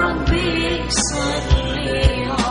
from being suddenly